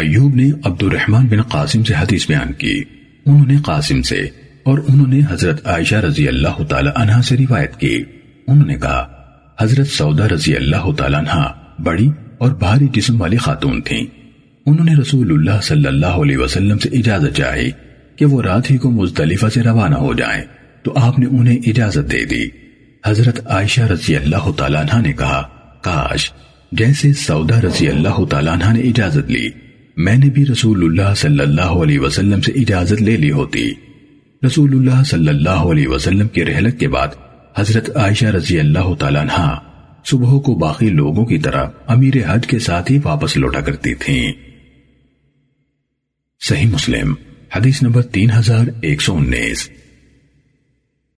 ایوب نے عبد الرحمن بن قاسم سے حدیث بیان کی۔ انہوں نے قاسم سے اور انہوں نے حضرت عائشہ رضی اللہ تعالی عنہ سے روایت کی۔ انہوں نے کہا، حضرت سودا رضی اللہ تعالی عنہ بڑی اور بھاری جسم والی خاتون تھیں۔ انہوں نے رسول اللہ صلی اللہ علیہ وسلم سے اجازت چاہی کہ وہ رات ہی کو مزدلفہ سے روانہ ہو جائیں۔ تو آپ نے انہیں اجازت دے دی۔ حضرت عائشہ رضی اللہ تعالیٰ عنہ نے کہا، کاش جیسے سودا رضی اللہ تعالیٰ عنہ نے اجازت لی میں نے بھی رسول اللہ صلی اللہ علیہ وسلم سے اجازت لے لی ہوتی۔ رسول اللہ صلی اللہ علیہ وسلم کی رحلت کے بعد حضرت عائشہ رضی اللہ تعالیٰ عنہ صبح کو باقی لوگوں کی طرح امیر حج کے ساتھ ہی واپس لوٹا کرتی تھیں۔ صحیح مسلم، حدیث نمبر تین ہزار ایک سو انیس۔